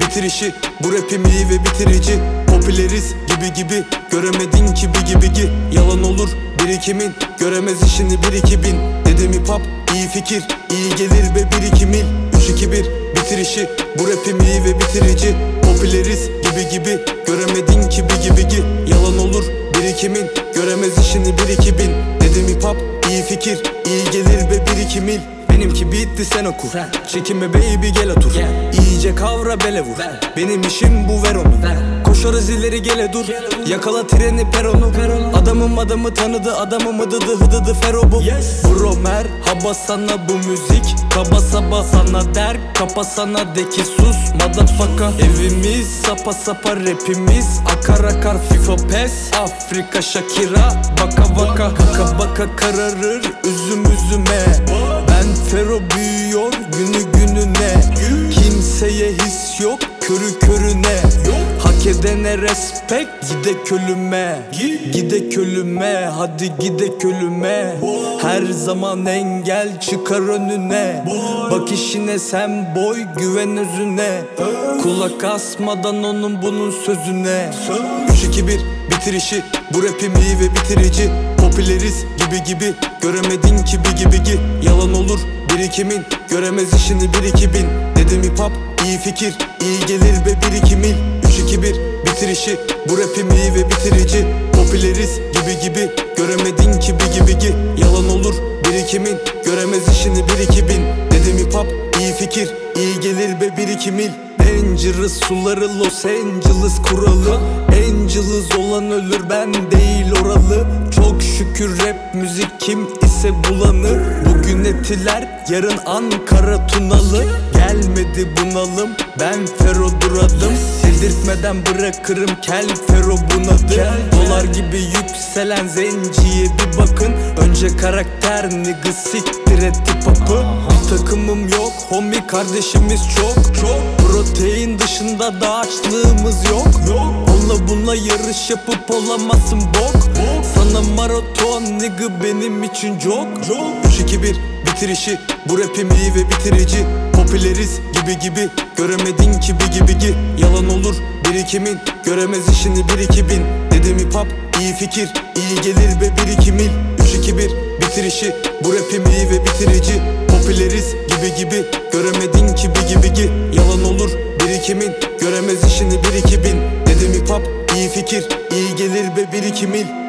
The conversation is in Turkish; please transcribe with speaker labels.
Speaker 1: bitirişi. Bu rapim iyi ve bitirici. Popüleriz gibi gibi. Göremedin ki bir gibi gi. Yalan olur birikimin. Göremez işini bir iki bin. Dedim hip hop iyi fikir. İyi gelir ve bir iki mil. 3 2 1 bitirişi. Bu rapim iyi ve bitirici. Popüleriz gibi gibi. Göremedin ki bir gibi gi. Yalan olur birikimin. Göremez işini bir iki bin. Dedim hip hop iyi fikir. İyi gelir ve bir iki mil Benimki bitti sen oku
Speaker 2: Sen.
Speaker 1: Çekinme baby gel otur
Speaker 2: Gel.
Speaker 1: İyice kavra bele vur
Speaker 2: Ver.
Speaker 1: Benim işim bu ver onu
Speaker 2: Ver.
Speaker 1: Koşarız ileri gele dur. Yakala treni peronu. Adamım adamı tanıdı adamım ıdıdı hıdıdı fero bu
Speaker 2: Yes.
Speaker 1: Bro merhaba sana bu müzik Kaba saba sana der Kapa sana de ki sus Motherfucker Evimiz sapa sapa rapimiz Akar akar FIFA pes Afrika Shakira Baka baka Baka baka kararır Üzüm üzüme fero büyüyor günü gününe. Kimseye his yok körü körüne. Hak edene respect gide ölüme Gide ölüme hadi gide ölüme Her zaman engel çıkar önüne. Bak işine sen boy güven özüne. Kulak asmadan onun bunun sözüne. 3-2-1 bitirişi Bu rapim iyi ve bitirici Popüleriz gibi gibi. Göremedin ki bir gibi gi Yalan olur birikimin. Göremez işini bir iki bin. Dedim hip hop iyi fikir. İyi gelir ve bir iki mil. 3-2-1 bitirişi. Bu rapim iyi ve bitirici. Popüleriz gibi gibi. Göremedin ki bir gibi gi Yalan olur birikimin. Göremez işini bir iki bin. Dedim hip hop iyi fikir. İyi gelir ve bir iki mil Dangerous suları Los Angeles kuralı. Angeles olan ölür ben değil oralı. Çok şükür rap müzik kim ise bulanır. Bugün etiler yarın Ankara Tunalı. Gelmedi bunalım ben Fero duradım. Sildirtmeden bırakırım kel Fero bunadı. Dolar gibi yükselen zenciye bir bakın. Önce karakter nigga siktir et Bir takımım yok homie kardeşimiz çok Çok. Protein dışında da açlığımız yok. Onunla bununla yarış yapıp olamazsın bok. Sana maraton nigga benim için çok. 3-2-1 bitirişi Bu rapim iyi ve bitirici. Popüleriz gibi gibi. Göremedin ki bir gibi gi. Yalan olur birikimin. Göremez işini bir iki bin. Dedim hip iyi fikir. İyi gelir ve bir iki mil 3-2-1 bitirişi Bu rapim iyi ve bitirici Popüleriz gibi gibi. Göremedin ki bir gibi gi Yalan olur birikimin. Göremez işini bir iki bin. Dedim hip hop iyi fikir iyi gelir ve bir iki mil